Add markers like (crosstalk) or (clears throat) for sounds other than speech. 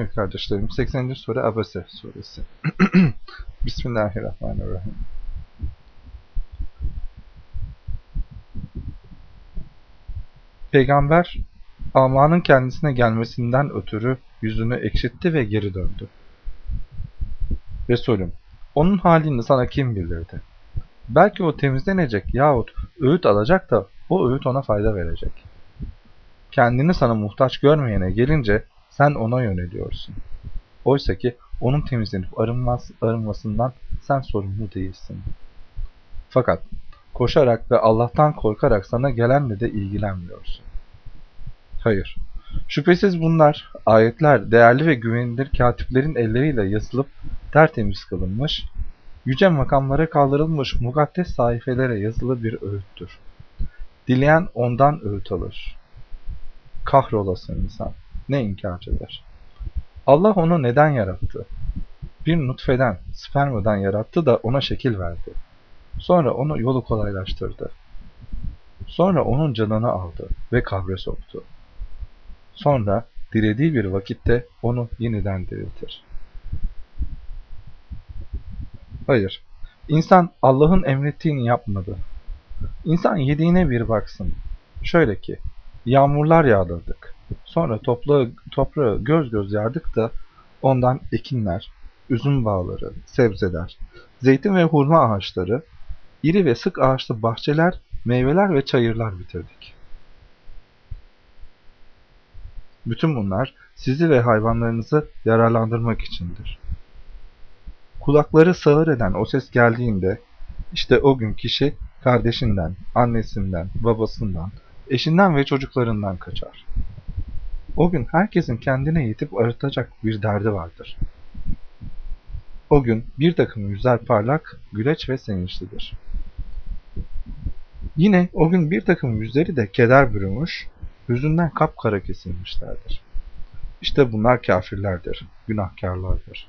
Evet kardeşlerim 80. sure Abese suresi. (clears throat) Bismillahirrahmanirrahim. Peygamber Allah'ın kendisine gelmesinden ötürü yüzünü ekşitti ve geri döndü. Resulüm, onun halini sana kim bildirdi? Belki o temizlenecek yahut öğüt alacak da o öğüt ona fayda verecek. Kendini sana muhtaç görmeyene gelince sen ona yöneliyorsun. Oysa ki onun temizlenip arınmaz, arınmasından sen sorumlu değilsin. Fakat koşarak ve Allah'tan korkarak sana gelenle de ilgilenmiyorsun. Hayır. Şüphesiz bunlar, ayetler, değerli ve güvenilir katiplerin elleriyle yazılıp tertemiz kılınmış, yüce makamlara kaldırılmış mukaddes sayfelere yazılı bir öğüttür. Dileyen ondan öğüt alır. Kahrolasın insan. Ne inkarcıdır. Allah onu neden yarattı? Bir nutfeden, spermadan yarattı da ona şekil verdi. Sonra onu yolu kolaylaştırdı. Sonra onun canını aldı ve kabre soktu. Sonra dilediği bir vakitte onu yeniden diriltir. Hayır, insan Allah'ın emrettiğini yapmadı. İnsan yediğine bir baksın. Şöyle ki, yağmurlar yağdırdık. Sonra toprağı, toprağı göz göz yardık da ondan ekinler, üzüm bağları, sebzeler, zeytin ve hurma ağaçları, iri ve sık ağaçlı bahçeler, meyveler ve çayırlar bitirdik. Bütün bunlar sizi ve hayvanlarınızı yararlandırmak içindir. Kulakları sağır eden o ses geldiğinde, işte o gün kişi kardeşinden, annesinden, babasından, eşinden ve çocuklarından kaçar. O gün herkesin kendine yetip arıtacak bir derdi vardır. O gün bir takım yüzler parlak, güleç ve sevinçlidir. Yine o gün bir takım yüzleri de keder bürümüş, hüzünden kapkara kesilmişlerdir. İşte bunlar kafirlerdir, günahkarlardır.